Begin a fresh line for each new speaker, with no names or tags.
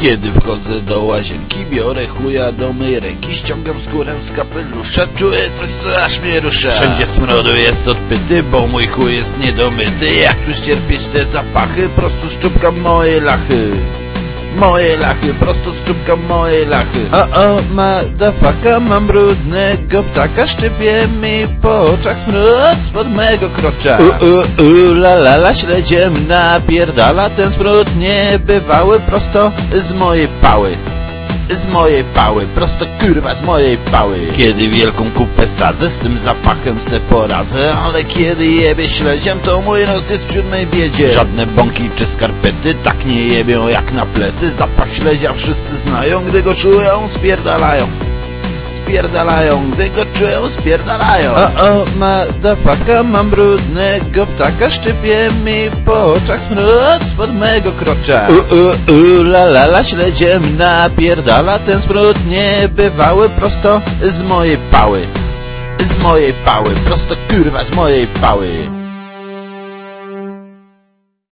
Kiedy wchodzę do łazienki, biorę chuja do mej ręki, ściągam skórę z kapelusza, czuję coś, co aż mnie rusza. Wszędzie smrodu jest odpyty, bo mój chuj jest niedomyty. Jak tu ścierpieć te zapachy, prosto szczupkam moje lachy. Moje lachy, prosto szczupkam moje lachy. O, o, motherfucker, mam brudnego ptaka, szczypie mi po oczach smród spod mego krocza. U, u, u, la, la, la, śledziem napierdala ten smród niebywały prosto z mojej pały z mojej pały, prosto kurwa z mojej pały. Kiedy wielką kupę sadzę, z tym zapachem se poradzę Ale kiedy jebie śledziem, to mój nos jest w siódmej biedzie. Żadne bąki czy skarpety tak nie jebią jak na plecy Zapach śledzia wszyscy znają, gdy go czują, spierdalają spierdalają, gdy go czują, spierdalają. O, o, motherfucker, mam brudnego ptaka, szczypie mi po oczach smród spod mego krocza. U, u, u, la, la, la, śledziem napierdala ten smród niebywały prosto z mojej pały. Z mojej pały, prosto kurwa z mojej pały.